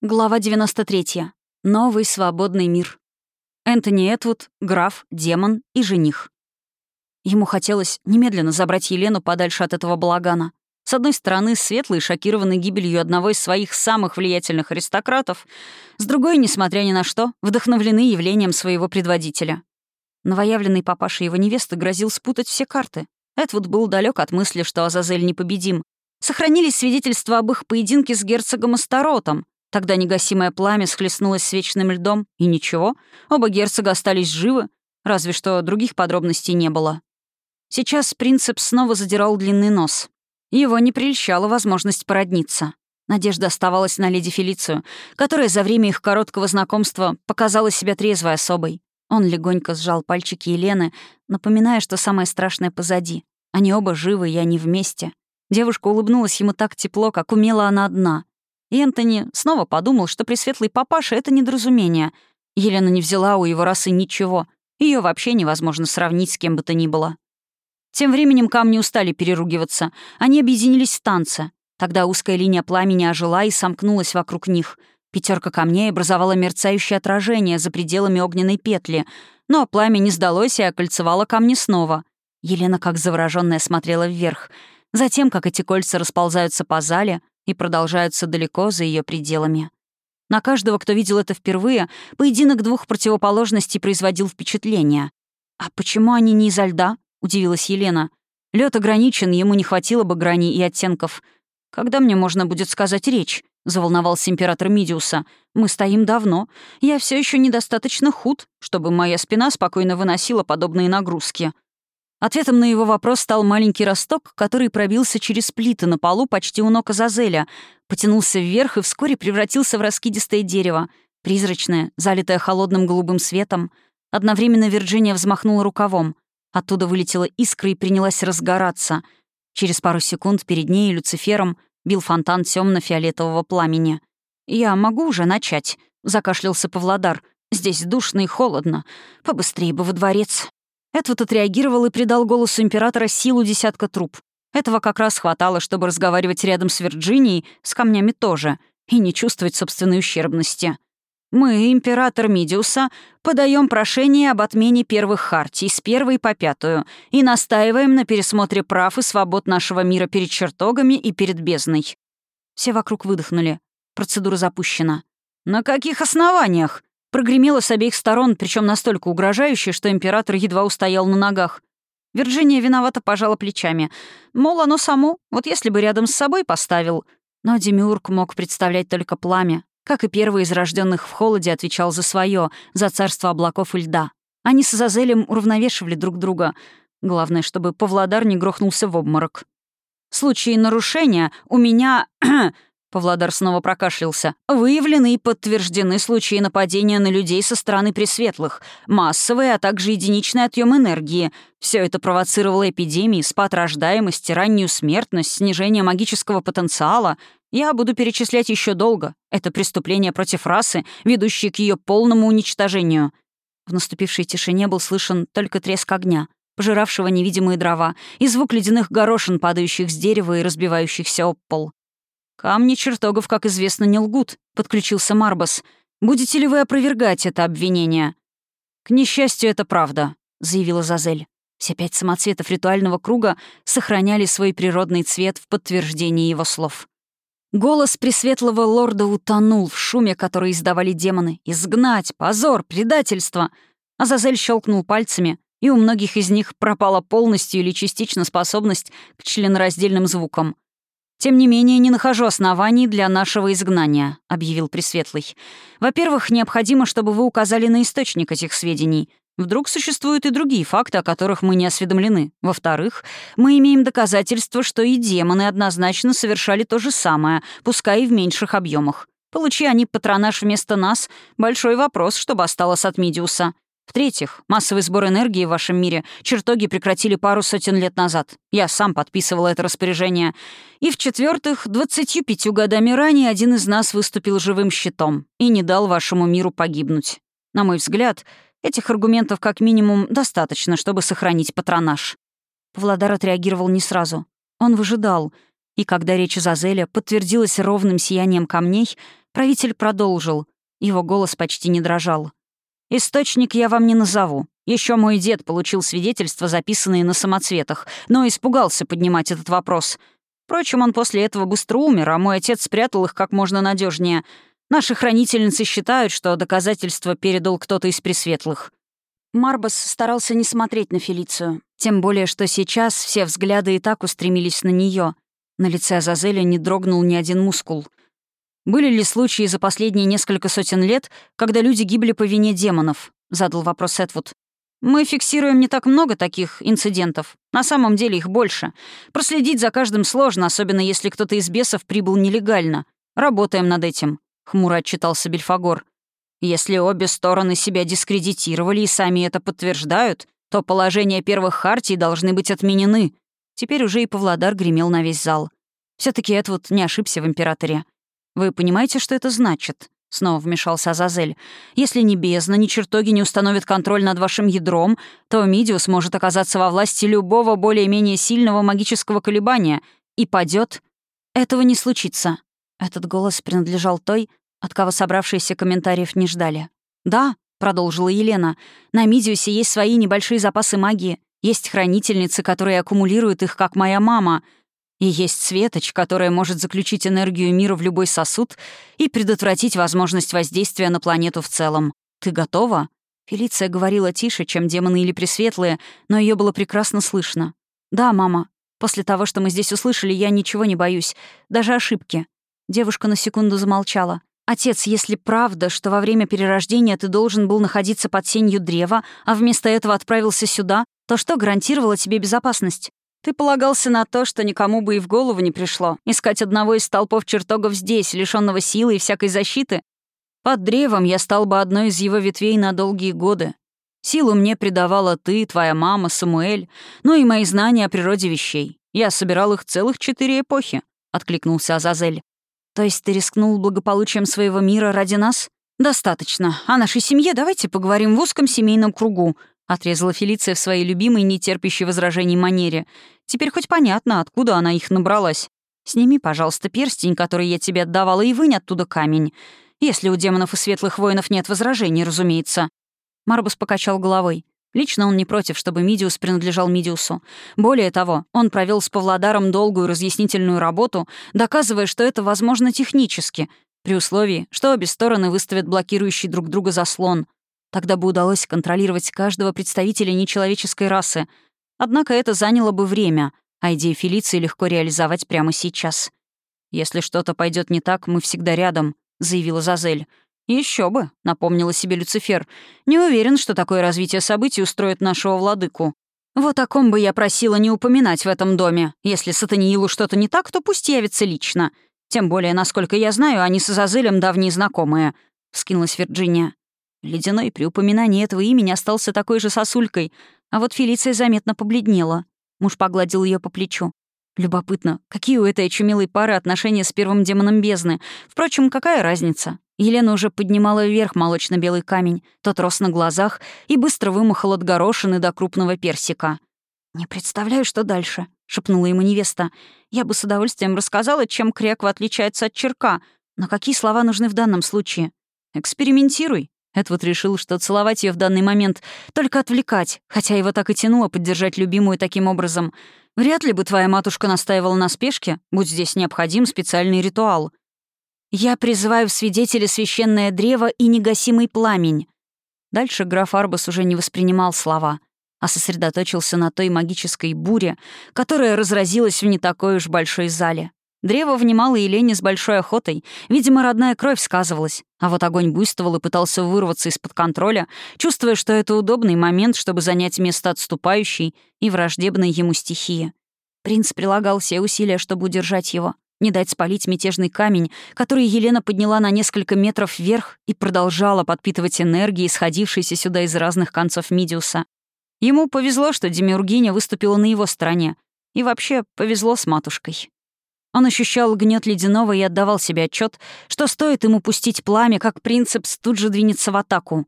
Глава 93. Новый свободный мир. Энтони Этвуд, граф, демон и жених. Ему хотелось немедленно забрать Елену подальше от этого балагана. С одной стороны, светлый, шокированный гибелью одного из своих самых влиятельных аристократов, с другой, несмотря ни на что, вдохновлены явлением своего предводителя. Новоявленный папаша его невесты грозил спутать все карты. Этвуд был далек от мысли, что Азазель непобедим. Сохранились свидетельства об их поединке с герцогом Астаротом, Тогда негасимое пламя схлестнулось с вечным льдом, и ничего, оба герцога остались живы, разве что других подробностей не было. Сейчас принцип снова задирал длинный нос. Его не прельщала возможность породниться. Надежда оставалась на леди Фелицию, которая за время их короткого знакомства показала себя трезвой особой. Он легонько сжал пальчики Елены, напоминая, что самое страшное позади. Они оба живы, и они вместе. Девушка улыбнулась ему так тепло, как умела она одна. Энтони снова подумал, что пресветлый папаша — это недоразумение. Елена не взяла у его расы ничего. Ее вообще невозможно сравнить с кем бы то ни было. Тем временем камни устали переругиваться. Они объединились в танце. Тогда узкая линия пламени ожила и сомкнулась вокруг них. Пятерка камней образовала мерцающее отражение за пределами огненной петли, но пламя не сдалось и окольцевало камни снова. Елена, как заворожённая, смотрела вверх. Затем, как эти кольца расползаются по зале, и продолжаются далеко за ее пределами. На каждого, кто видел это впервые, поединок двух противоположностей производил впечатление. «А почему они не изо льда?» — удивилась Елена. Лед ограничен, ему не хватило бы граней и оттенков. «Когда мне можно будет сказать речь?» — заволновался император Мидиуса. «Мы стоим давно. Я все еще недостаточно худ, чтобы моя спина спокойно выносила подобные нагрузки». Ответом на его вопрос стал маленький росток, который пробился через плиты на полу почти у ног Азазеля, потянулся вверх и вскоре превратился в раскидистое дерево, призрачное, залитое холодным голубым светом. Одновременно Вирджиния взмахнула рукавом. Оттуда вылетела искра и принялась разгораться. Через пару секунд перед ней Люцифером бил фонтан темно фиолетового пламени. «Я могу уже начать», — закашлялся Павлодар. «Здесь душно и холодно. Побыстрее бы во дворец». Эдвард отреагировал и придал голосу императора силу десятка труб. Этого как раз хватало, чтобы разговаривать рядом с Вирджинией, с камнями тоже, и не чувствовать собственной ущербности. Мы, император Мидиуса, подаем прошение об отмене первых хартий с первой по пятую и настаиваем на пересмотре прав и свобод нашего мира перед чертогами и перед бездной. Все вокруг выдохнули. Процедура запущена. «На каких основаниях?» Прогремело с обеих сторон, причем настолько угрожающе, что император едва устоял на ногах. Вирджиния виновато пожала плечами. Мол, оно само, вот если бы рядом с собой поставил. Но Демиург мог представлять только пламя. Как и первый из рожденных в холоде отвечал за свое, за царство облаков и льда. Они с Азазелем уравновешивали друг друга. Главное, чтобы Павлодар не грохнулся в обморок. В случае нарушения у меня Павлодар снова прокашлялся. «Выявлены и подтверждены случаи нападения на людей со стороны Пресветлых, массовые, а также единичный отъем энергии. Все это провоцировало эпидемии, спад рождаемости, раннюю смертность, снижение магического потенциала. Я буду перечислять еще долго. Это преступление против расы, ведущее к ее полному уничтожению». В наступившей тишине был слышен только треск огня, пожиравшего невидимые дрова, и звук ледяных горошин, падающих с дерева и разбивающихся об пол. «Камни чертогов, как известно, не лгут», — подключился Марбас. «Будете ли вы опровергать это обвинение?» «К несчастью, это правда», — заявила Зазель. Все пять самоцветов ритуального круга сохраняли свой природный цвет в подтверждении его слов. Голос пресветлого лорда утонул в шуме, который издавали демоны. «Изгнать! Позор! Предательство!» Азазель щелкнул пальцами, и у многих из них пропала полностью или частично способность к членораздельным звукам — «Тем не менее, не нахожу оснований для нашего изгнания», — объявил Пресветлый. «Во-первых, необходимо, чтобы вы указали на источник этих сведений. Вдруг существуют и другие факты, о которых мы не осведомлены. Во-вторых, мы имеем доказательства, что и демоны однозначно совершали то же самое, пускай и в меньших объемах. Получи они патронаж вместо нас — большой вопрос, чтобы осталось от Мидиуса. В-третьих, массовый сбор энергии в вашем мире чертоги прекратили пару сотен лет назад. Я сам подписывал это распоряжение. И в-четвертых, двадцатью пятью годами ранее один из нас выступил живым щитом и не дал вашему миру погибнуть. На мой взгляд, этих аргументов как минимум достаточно, чтобы сохранить патронаж. Владар отреагировал не сразу. Он выжидал. И когда речь Зазеля подтвердилась ровным сиянием камней, Правитель продолжил. Его голос почти не дрожал. «Источник я вам не назову. Еще мой дед получил свидетельства, записанные на самоцветах, но испугался поднимать этот вопрос. Впрочем, он после этого быстро умер, а мой отец спрятал их как можно надежнее. Наши хранительницы считают, что доказательства передал кто-то из пресветлых». Марбас старался не смотреть на Фелицию. Тем более, что сейчас все взгляды и так устремились на нее. На лице Азазеля не дрогнул ни один мускул. «Были ли случаи за последние несколько сотен лет, когда люди гибли по вине демонов?» — задал вопрос Эдвуд. «Мы фиксируем не так много таких инцидентов. На самом деле их больше. Проследить за каждым сложно, особенно если кто-то из бесов прибыл нелегально. Работаем над этим», — хмуро отчитался Бельфагор. «Если обе стороны себя дискредитировали и сами это подтверждают, то положения первых хартий должны быть отменены». Теперь уже и Павлодар гремел на весь зал. все таки Эдвуд не ошибся в императоре. «Вы понимаете, что это значит?» — снова вмешался Азазель. «Если ни бездна, ни чертоги не установят контроль над вашим ядром, то Мидиус может оказаться во власти любого более-менее сильного магического колебания и падет. Этого не случится». Этот голос принадлежал той, от кого собравшиеся комментариев не ждали. «Да», — продолжила Елена, — «на Мидиусе есть свои небольшие запасы магии, есть хранительницы, которые аккумулируют их, как моя мама — и есть светоч, которая может заключить энергию мира в любой сосуд и предотвратить возможность воздействия на планету в целом. Ты готова?» Фелиция говорила тише, чем демоны или пресветлые, но ее было прекрасно слышно. «Да, мама. После того, что мы здесь услышали, я ничего не боюсь. Даже ошибки». Девушка на секунду замолчала. «Отец, если правда, что во время перерождения ты должен был находиться под сенью древа, а вместо этого отправился сюда, то что гарантировало тебе безопасность?» Ты полагался на то, что никому бы и в голову не пришло искать одного из столпов чертогов здесь, лишенного силы и всякой защиты. Под древом я стал бы одной из его ветвей на долгие годы. Силу мне придавала ты, твоя мама, Самуэль, ну и мои знания о природе вещей. Я собирал их целых четыре эпохи», — откликнулся Азазель. «То есть ты рискнул благополучием своего мира ради нас?» «Достаточно. О нашей семье давайте поговорим в узком семейном кругу», Отрезала Фелиция в своей любимой, нетерпящей возражений манере. Теперь хоть понятно, откуда она их набралась. Сними, пожалуйста, перстень, который я тебе отдавала, и вынь оттуда камень. Если у демонов и светлых воинов нет возражений, разумеется. Марбус покачал головой. Лично он не против, чтобы Мидиус принадлежал Мидиусу. Более того, он провел с Павлодаром долгую разъяснительную работу, доказывая, что это возможно технически, при условии, что обе стороны выставят блокирующий друг друга заслон — Тогда бы удалось контролировать каждого представителя нечеловеческой расы. Однако это заняло бы время, а идею Фелиции легко реализовать прямо сейчас. «Если что-то пойдет не так, мы всегда рядом», — заявила Зазель. Еще бы», — напомнила себе Люцифер. «Не уверен, что такое развитие событий устроит нашего владыку. Вот о ком бы я просила не упоминать в этом доме. Если Сатаниилу что-то не так, то пусть явится лично. Тем более, насколько я знаю, они с Азазелем давние знакомые», — вскинулась Вирджиния. Ледяной при упоминании этого имени остался такой же сосулькой, а вот Фелиция заметно побледнела. Муж погладил ее по плечу. Любопытно, какие у этой очумелой пары отношения с первым демоном бездны. Впрочем, какая разница? Елена уже поднимала вверх молочно-белый камень, тот рос на глазах и быстро вымахал от горошины до крупного персика. «Не представляю, что дальше», — шепнула ему невеста. «Я бы с удовольствием рассказала, чем кряква отличается от черка, но какие слова нужны в данном случае?» «Экспериментируй», Эдвуд решил, что целовать ее в данный момент — только отвлекать, хотя его так и тянуло поддержать любимую таким образом. Вряд ли бы твоя матушка настаивала на спешке, будь здесь необходим специальный ритуал. «Я призываю в свидетели священное древо и негасимый пламень». Дальше граф Арбас уже не воспринимал слова, а сосредоточился на той магической буре, которая разразилась в не такой уж большой зале. Древо внимало Елене с большой охотой. Видимо, родная кровь сказывалась. А вот огонь буйствовал и пытался вырваться из-под контроля, чувствуя, что это удобный момент, чтобы занять место отступающей и враждебной ему стихии. Принц прилагал все усилия, чтобы удержать его, не дать спалить мятежный камень, который Елена подняла на несколько метров вверх и продолжала подпитывать энергией, исходившейся сюда из разных концов Мидиуса. Ему повезло, что Демиургиня выступила на его стороне. И вообще повезло с матушкой. Он ощущал гнет ледяного и отдавал себе отчет, что стоит ему пустить пламя, как принцепс тут же двинется в атаку.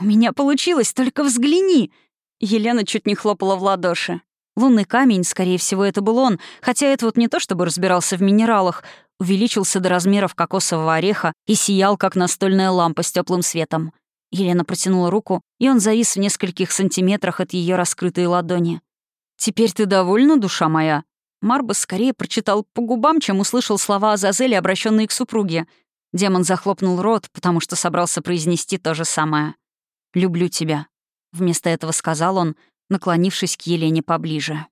«У меня получилось, только взгляни!» Елена чуть не хлопала в ладоши. Лунный камень, скорее всего, это был он, хотя это вот не то чтобы разбирался в минералах. увеличился до размеров кокосового ореха и сиял, как настольная лампа с теплым светом. Елена протянула руку, и он завис в нескольких сантиметрах от ее раскрытой ладони. «Теперь ты довольна, душа моя?» Марбас скорее прочитал по губам, чем услышал слова Азазели, обращенные к супруге. Демон захлопнул рот, потому что собрался произнести то же самое. «Люблю тебя», — вместо этого сказал он, наклонившись к Елене поближе.